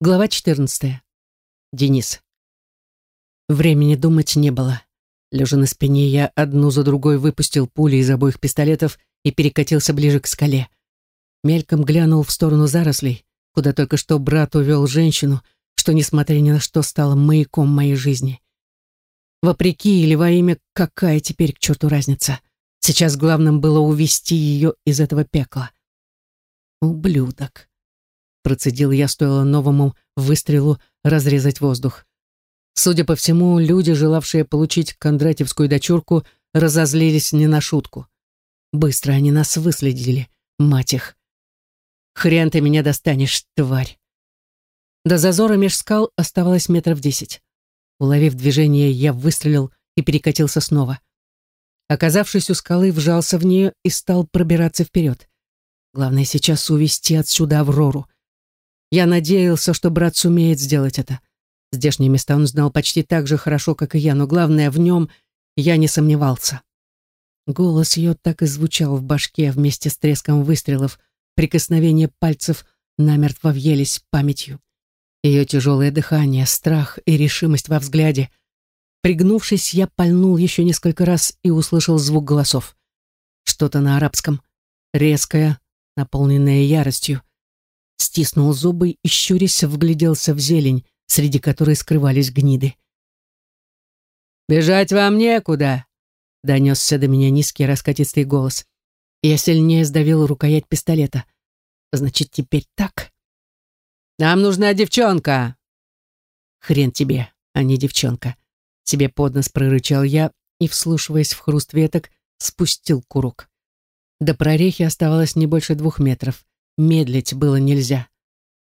Глава 14. Денис. Времени думать не было. Лежа на спине, я одну за другой выпустил пули из обоих пистолетов и перекатился ближе к скале. Мельком глянул в сторону зарослей, куда только что брат увел женщину, что, несмотря ни на что, стало маяком моей жизни. Вопреки или во имя, какая теперь к черту разница? Сейчас главным было увести ее из этого пекла. Ублюдок. Процедил я, стоило новому выстрелу разрезать воздух. Судя по всему, люди, желавшие получить кондратьевскую дочурку, разозлились не на шутку. Быстро они нас выследили, мать их. Хрен ты меня достанешь, тварь. До зазора меж скал оставалось метров десять. Уловив движение, я выстрелил и перекатился снова. Оказавшись у скалы, вжался в нее и стал пробираться вперед. Главное сейчас увести отсюда Аврору. Я надеялся, что брат сумеет сделать это. Здешние места он знал почти так же хорошо, как и я, но главное, в нем я не сомневался. Голос ее так и звучал в башке вместе с треском выстрелов, прикосновения пальцев намертво въелись памятью. Ее тяжелое дыхание, страх и решимость во взгляде. Пригнувшись, я пальнул еще несколько раз и услышал звук голосов. Что-то на арабском, резкое, наполненное яростью стиснул зубы и, щурясь, вгляделся в зелень, среди которой скрывались гниды. «Бежать вам некуда!» — донесся до меня низкий раскатистый голос. Я сильнее сдавил рукоять пистолета. «Значит, теперь так?» «Нам нужна девчонка!» «Хрен тебе, а не девчонка!» Себе под нос прорычал я и, вслушиваясь в хруст веток, спустил курок. До прорехи оставалось не больше двух метров. Медлить было нельзя.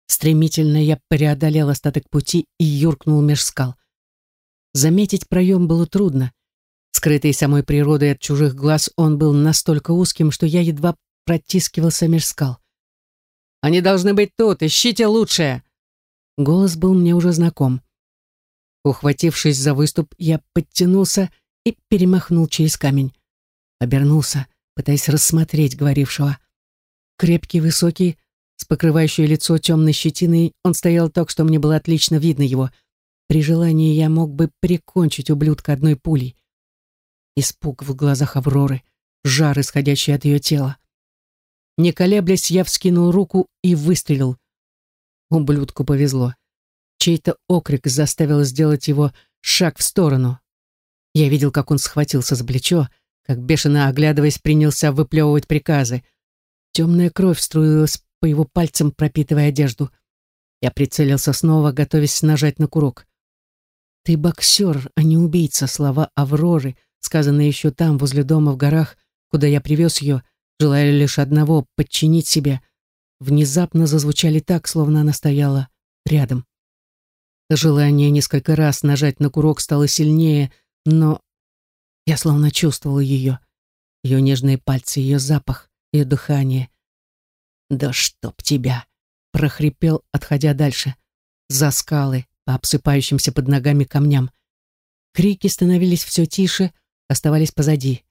Стремительно я преодолел остаток пути и юркнул меж скал. Заметить проем было трудно. Скрытый самой природой от чужих глаз, он был настолько узким, что я едва протискивался меж скал. «Они должны быть тут! Ищите лучшее!» Голос был мне уже знаком. Ухватившись за выступ, я подтянулся и перемахнул через камень. Обернулся, пытаясь рассмотреть говорившего. Крепкий, высокий, с покрывающей лицо темной щетиной, он стоял так, что мне было отлично видно его. При желании я мог бы прикончить ублюдка одной пулей. Испуг в глазах Авроры, жар, исходящий от ее тела. Не колеблясь, я вскинул руку и выстрелил. Ублюдку повезло. Чей-то окрик заставил сделать его шаг в сторону. Я видел, как он схватился за плечо, как бешено оглядываясь, принялся выплевывать приказы — Темная кровь струилась по его пальцам, пропитывая одежду. Я прицелился снова, готовясь нажать на курок. «Ты боксер, а не убийца», слова Авроры, сказанные еще там, возле дома в горах, куда я привез ее, желая лишь одного — подчинить себе, внезапно зазвучали так, словно она стояла рядом. Желание несколько раз нажать на курок стало сильнее, но я словно чувствовал ее, ее нежные пальцы, ее запах ее дыхание. «Да чтоб тебя!» — прохрипел, отходя дальше, за скалы, по обсыпающимся под ногами камням. Крики становились все тише, оставались позади.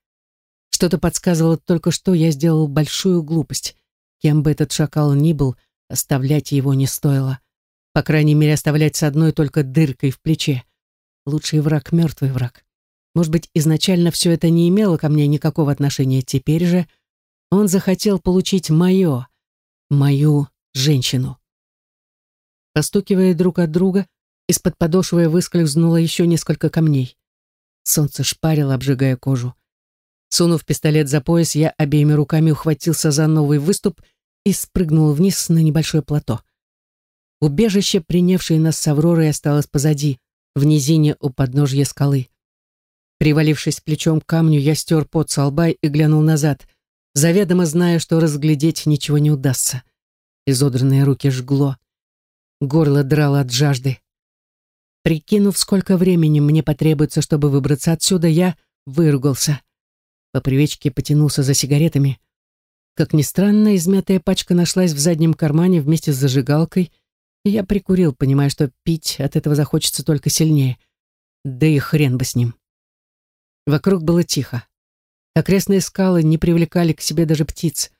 Что-то подсказывало только что я сделал большую глупость. Кем бы этот шакал ни был, оставлять его не стоило. По крайней мере, оставлять с одной только дыркой в плече. Лучший враг — мертвый враг. Может быть, изначально все это не имело ко мне никакого отношения. Теперь же он захотел получить мое, мою женщину. Постукивая друг от друга, из-под подошвы выскользнуло еще несколько камней. Солнце шпарило, обжигая кожу. Сунув пистолет за пояс, я обеими руками ухватился за новый выступ и спрыгнул вниз на небольшое плато. Убежище, принявшее нас с Авророй, осталось позади, в низине у подножья скалы. Привалившись плечом к камню, я стер пот со лба и глянул назад заведомо зная, что разглядеть ничего не удастся. Изодранные руки жгло. Горло драло от жажды. Прикинув, сколько времени мне потребуется, чтобы выбраться отсюда, я выругался. По привычке потянулся за сигаретами. Как ни странно, измятая пачка нашлась в заднем кармане вместе с зажигалкой, и я прикурил, понимая, что пить от этого захочется только сильнее. Да и хрен бы с ним. Вокруг было тихо. Окрестные скалы не привлекали к себе даже птиц.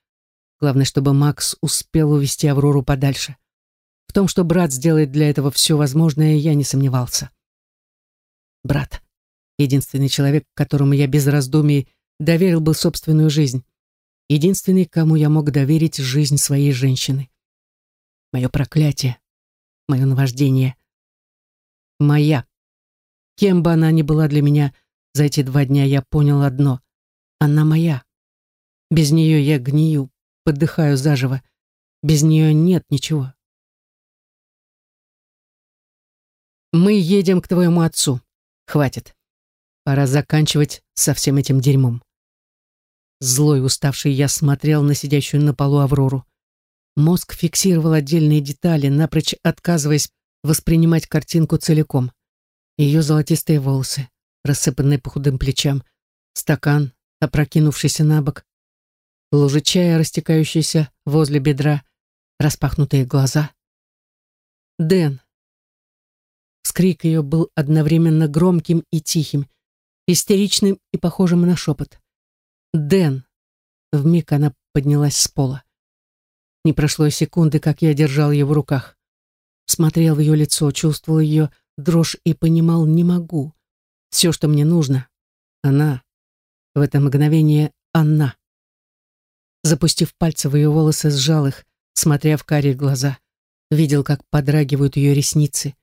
Главное, чтобы Макс успел увести Аврору подальше. В том, что брат сделает для этого все возможное, я не сомневался. Брат — единственный человек, которому я без раздумий доверил бы собственную жизнь. Единственный, кому я мог доверить жизнь своей женщины. Мое проклятие, мое наваждение. Моя. Кем бы она ни была для меня, за эти два дня я понял одно. Она моя. Без нее я гнию, подыхаю заживо. Без нее нет ничего. Мы едем к твоему отцу. Хватит. Пора заканчивать со всем этим дерьмом. Злой, уставший, я смотрел на сидящую на полу Аврору. Мозг фиксировал отдельные детали, напрочь отказываясь воспринимать картинку целиком. Ее золотистые волосы, рассыпанные по худым плечам, стакан, опрокинувшийся на бок, лужа чая, растекающаяся возле бедра, распахнутые глаза. «Дэн!» Скрик ее был одновременно громким и тихим, истеричным и похожим на шепот. «Дэн!» Вмиг она поднялась с пола. Не прошло и секунды, как я держал ее в руках. Смотрел в ее лицо, чувствовал ее дрожь и понимал, не могу. Все, что мне нужно, она. В это мгновение она. Запустив пальцы в ее волосы, сжал их, смотря в карие глаза. Видел, как подрагивают ее ресницы.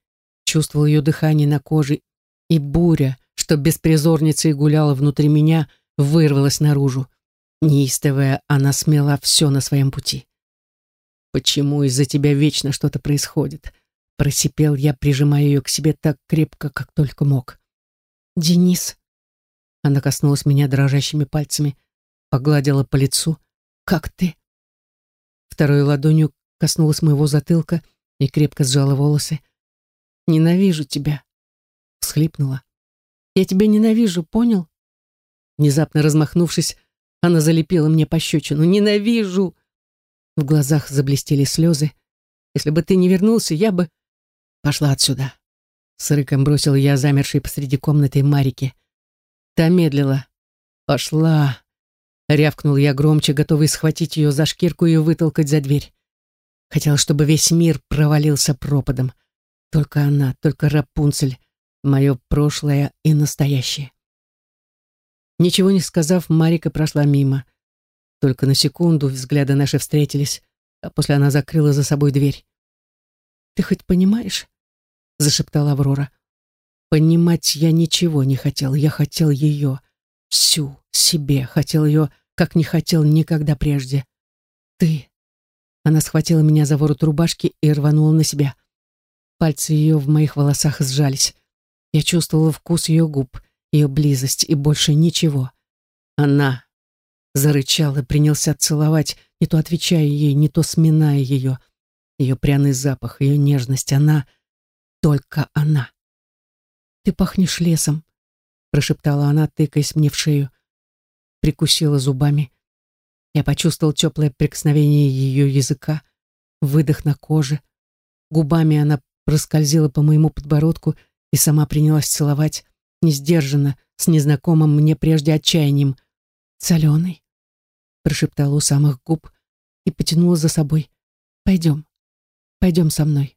Чувствовал ее дыхание на коже. И буря, что беспризорницей гуляла внутри меня, вырвалась наружу. Неистовая, она смела все на своем пути. «Почему из-за тебя вечно что-то происходит?» Просипел я, прижимая ее к себе так крепко, как только мог. «Денис!» Она коснулась меня дрожащими пальцами, погладила по лицу. «Как ты?» Второй ладонью коснулась моего затылка и крепко сжала волосы. «Ненавижу тебя!» Всхлипнула. «Я тебя ненавижу, понял?» Внезапно размахнувшись, она залепила мне пощечину. «Ненавижу!» В глазах заблестели слезы. «Если бы ты не вернулся, я бы...» «Пошла отсюда!» С рыком бросил я замерший посреди комнаты Марике. Та медлила. «Пошла!» Рявкнул я громче, готовый схватить ее за шкирку и вытолкать за дверь. Хотел, чтобы весь мир провалился пропадом. Только она, только Рапунцель, мое прошлое и настоящее. Ничего не сказав, Марика прошла мимо. Только на секунду взгляды наши встретились, а после она закрыла за собой дверь. «Ты хоть понимаешь?» — зашептала Аврора. «Понимать я ничего не хотел. Я хотел ее. Всю себе. Хотел ее, как не хотел никогда прежде. Ты...» Она схватила меня за ворот рубашки и рванула на себя. Пальцы ее в моих волосах сжались. Я чувствовала вкус ее губ, ее близость и больше ничего. Она Зарычал и принялся целовать, не то отвечая ей, не то сминая ее. Ее пряный запах, ее нежность, она, только она. «Ты пахнешь лесом», — прошептала она, тыкаясь мне в шею. Прикусила зубами. Я почувствовал теплое прикосновение ее языка, выдох на коже. Губами она проскользила по моему подбородку и сама принялась целовать, несдержанно, с незнакомым мне прежде отчаянием. «Соленый?» прошептала у самых губ и потянула за собой. «Пойдем, пойдем со мной».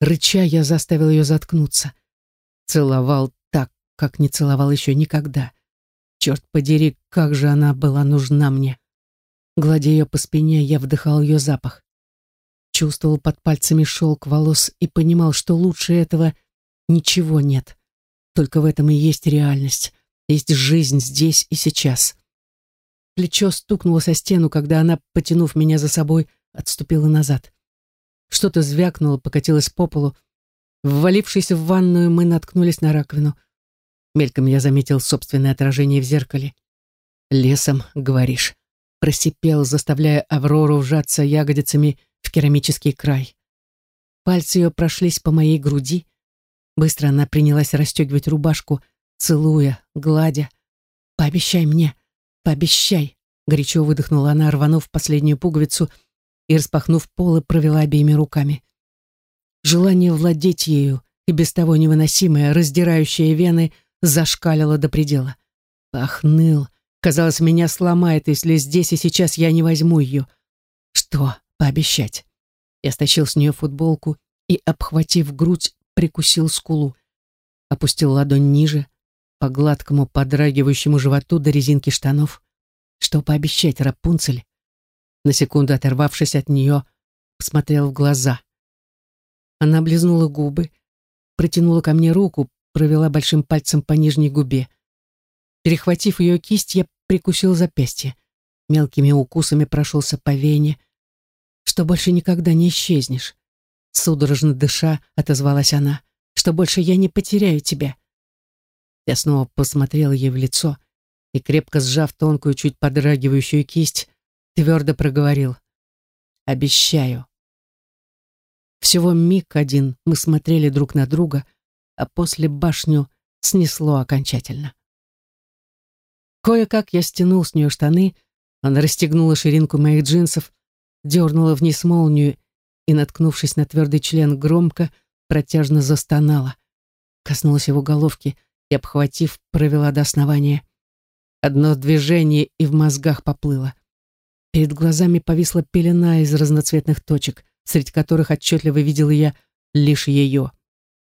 Рыча я заставил ее заткнуться. Целовал так, как не целовал еще никогда. Черт подери, как же она была нужна мне. Гладя ее по спине, я вдыхал ее запах. Чувствовал под пальцами шелк волос и понимал, что лучше этого ничего нет. Только в этом и есть реальность, есть жизнь здесь и сейчас. Плечо стукнуло со стену, когда она, потянув меня за собой, отступила назад. Что-то звякнуло, покатилось по полу. Ввалившись в ванную, мы наткнулись на раковину. Мельком я заметил собственное отражение в зеркале. «Лесом, говоришь», — просипел, заставляя Аврору вжаться ягодицами в керамический край. Пальцы ее прошлись по моей груди. Быстро она принялась расстегивать рубашку, целуя, гладя. «Пообещай мне», «Пообещай!» — горячо выдохнула она, рванув последнюю пуговицу и, распахнув полы, провела обеими руками. Желание владеть ею и без того невыносимое, раздирающее вены, зашкалило до предела. Ах, ныл! Казалось, меня сломает, если здесь и сейчас я не возьму ее. Что пообещать? Я стащил с нее футболку и, обхватив грудь, прикусил скулу. Опустил ладонь ниже, по гладкому подрагивающему животу до резинки штанов. Что пообещать Рапунцель? На секунду оторвавшись от нее, посмотрел в глаза. Она облизнула губы, протянула ко мне руку, провела большим пальцем по нижней губе. Перехватив ее кисть, я прикусил запястье. Мелкими укусами прошелся по вене. «Что больше никогда не исчезнешь?» Судорожно дыша, отозвалась она. «Что больше я не потеряю тебя?» Я снова посмотрел ей в лицо и, крепко сжав тонкую, чуть подрагивающую кисть, твердо проговорил. «Обещаю». Всего миг один мы смотрели друг на друга, а после башню снесло окончательно. Кое-как я стянул с нее штаны, она расстегнула ширинку моих джинсов, дернула вниз молнию и, наткнувшись на твердый член, громко, протяжно застонала. Коснулась его головки и, обхватив, провела до основания. Одно движение и в мозгах поплыло. Перед глазами повисла пелена из разноцветных точек, среди которых отчетливо видела я лишь ее.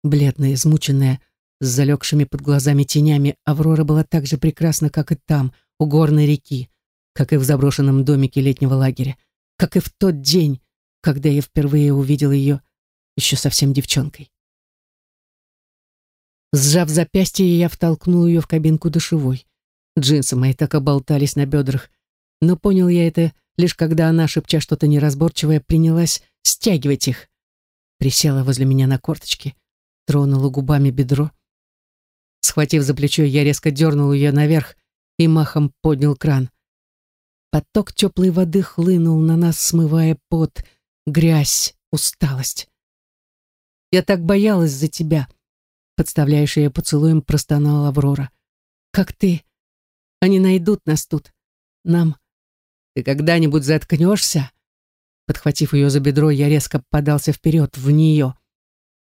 Бледная, измученная, с залегшими под глазами тенями, Аврора была так же прекрасна, как и там, у горной реки, как и в заброшенном домике летнего лагеря, как и в тот день, когда я впервые увидел ее еще совсем девчонкой. Сжав запястье, я втолкнул ее в кабинку душевой. Джинсы мои так оболтались на бедрах, но понял я это лишь когда она, шепча что-то неразборчивое, принялась стягивать их. Присела возле меня на корточки, тронула губами бедро. Схватив за плечо, я резко дернул ее наверх и махом поднял кран. Поток теплой воды хлынул на нас, смывая пот, грязь, усталость. «Я так боялась за тебя», — подставляешь ее поцелуем, простонала Аврора. «Как ты? Они найдут нас тут. Нам...» «Ты когда-нибудь заткнешься?» Подхватив ее за бедро, я резко подался вперед, в нее.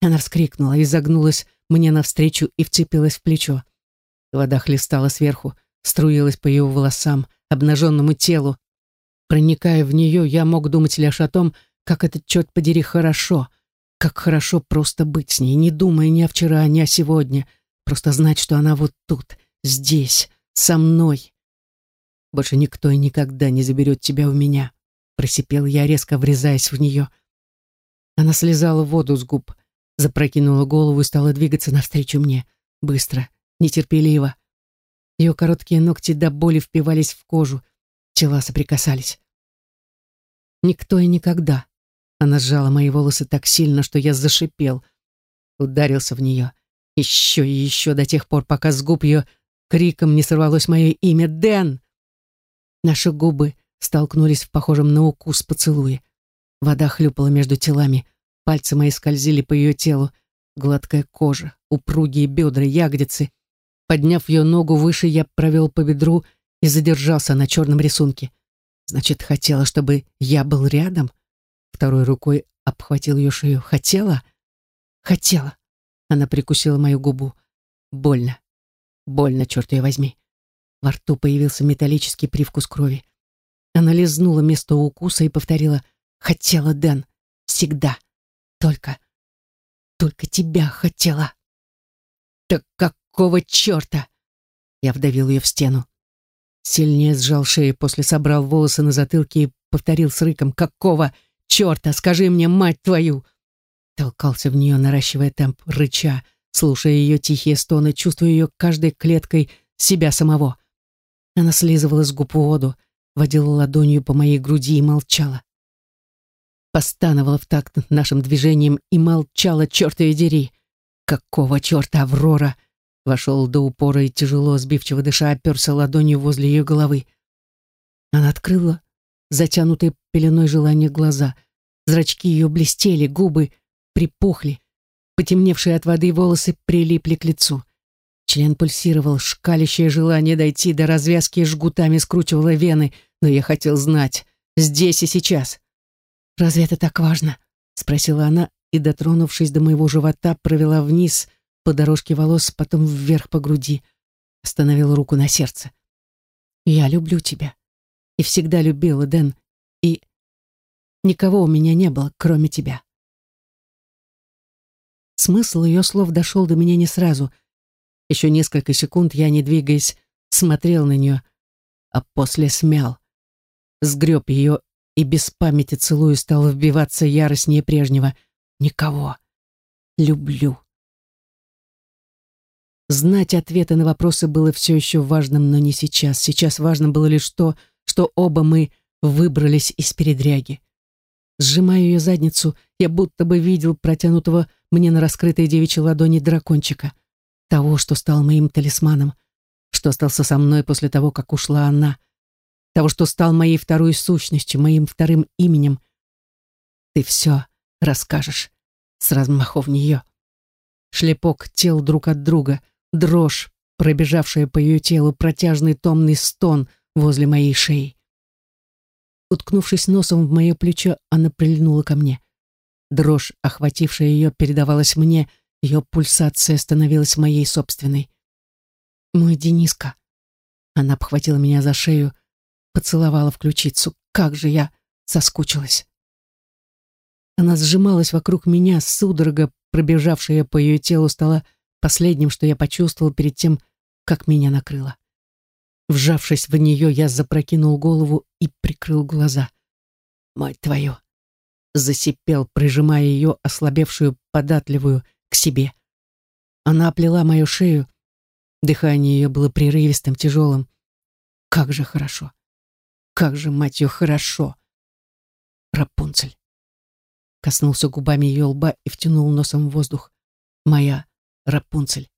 Она вскрикнула и загнулась мне навстречу и вцепилась в плечо. Вода хлестала сверху, струилась по ее волосам, обнаженному телу. Проникая в нее, я мог думать лишь о том, как это, черт подери, хорошо, как хорошо просто быть с ней, не думая ни о вчера, ни о сегодня, просто знать, что она вот тут, здесь, со мной. Больше никто и никогда не заберет тебя у меня просипел я, резко врезаясь в нее. Она слезала воду с губ, запрокинула голову и стала двигаться навстречу мне. Быстро, нетерпеливо. Ее короткие ногти до боли впивались в кожу, тела соприкасались. Никто и никогда. Она сжала мои волосы так сильно, что я зашипел. Ударился в нее. Еще и еще до тех пор, пока с губ ее криком не сорвалось мое имя Дэн. Наши губы столкнулись в похожем на укус поцелуе. Вода хлюпала между телами, пальцы мои скользили по ее телу, гладкая кожа, упругие бедра, ягодицы. Подняв ее ногу выше, я провел по бедру и задержался на черном рисунке. Значит, хотела, чтобы я был рядом? Второй рукой обхватил ее шею. Хотела? Хотела. Она прикусила мою губу. Больно. Больно, черт ее возьми. Во рту появился металлический привкус крови. Она лизнула место укуса и повторила «Хотела, Дэн, всегда, только, только тебя хотела». «Так какого черта?» Я вдавил ее в стену. Сильнее сжал шею, после собрал волосы на затылке и повторил с рыком «Какого черта? Скажи мне, мать твою!» Толкался в нее, наращивая темп, рыча, слушая ее тихие стоны, чувствуя ее каждой клеткой себя самого. Она слизывала с губ воду, водила ладонью по моей груди и молчала. Постановала в такт нашим движением и молчала, черт ее дери. Какого черта Аврора? Вошел до упора и тяжело, сбивчиво дыша, оперся ладонью возле ее головы. Она открыла затянутые пеленой желания глаза. Зрачки ее блестели, губы припухли. Потемневшие от воды волосы прилипли к лицу. Член пульсировал, шкалящее желание дойти до развязки жгутами скручивало вены, но я хотел знать, здесь и сейчас. «Разве это так важно?» — спросила она и, дотронувшись до моего живота, провела вниз по дорожке волос, потом вверх по груди, остановила руку на сердце. «Я люблю тебя. И всегда любила, Дэн. И...» никого у меня не было, кроме тебя. Смысл ее слов дошел до меня не сразу. Еще несколько секунд я, не двигаясь, смотрел на нее, а после смял. Сгреб ее и без памяти целую стал вбиваться яростнее прежнего. Никого. Люблю. Знать ответы на вопросы было все еще важным, но не сейчас. Сейчас важно было лишь то, что оба мы выбрались из передряги. Сжимая ее задницу, я будто бы видел протянутого мне на раскрытой девичьей ладони дракончика. Того, что стал моим талисманом, что остался со мной после того, как ушла она. Того, что стал моей второй сущностью, моим вторым именем. Ты все расскажешь с размахов нее. Шлепок тел друг от друга, дрожь, пробежавшая по ее телу, протяжный томный стон возле моей шеи. Уткнувшись носом в мое плечо, она прильнула ко мне. Дрожь, охватившая ее, передавалась мне, ее пульсация становилась моей собственной. «Мой Дениска!» Она обхватила меня за шею, поцеловала в ключицу. Как же я соскучилась! Она сжималась вокруг меня, судорога, пробежавшая по ее телу, стала последним, что я почувствовал перед тем, как меня накрыло. Вжавшись в нее, я запрокинул голову и прикрыл глаза. «Мать твою!» Засипел, прижимая ее, ослабевшую, податливую, себе. Она оплела мою шею. Дыхание ее было прерывистым, тяжелым. Как же хорошо! Как же, мать ее, хорошо! Рапунцель. Коснулся губами ее лба и втянул носом в воздух. Моя Рапунцель.